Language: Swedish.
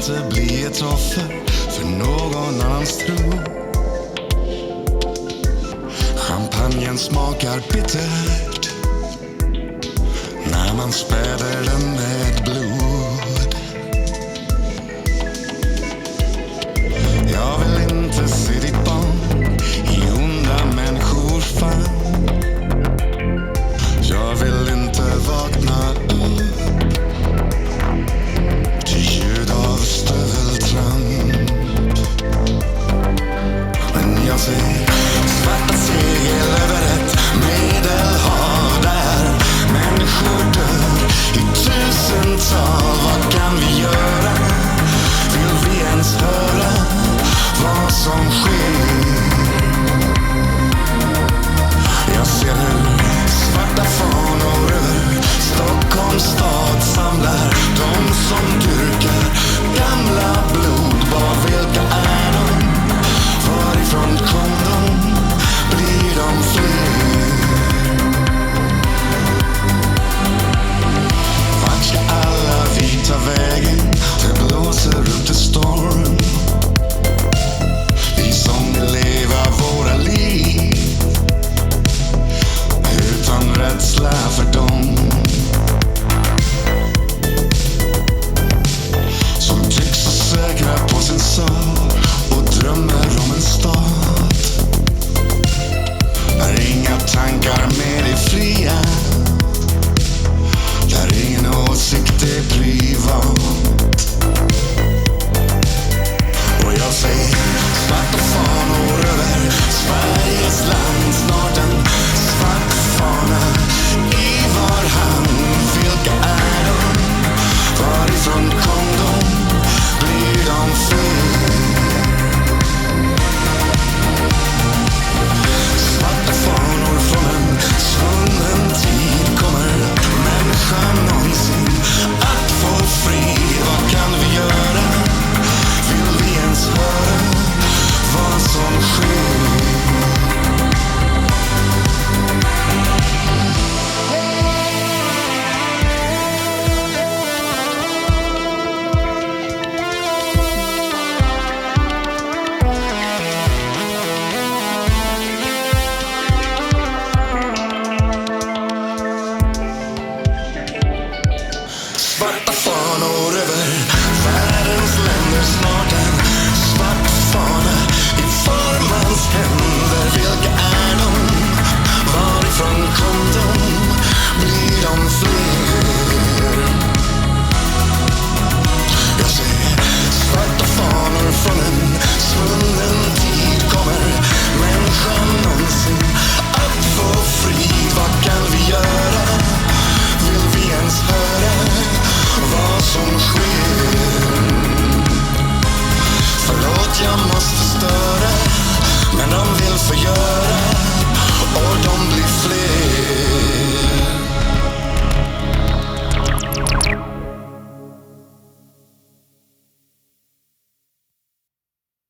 inte bli ett offer för någon annans tro. Champagnen smakar bittert när man späder den med blod.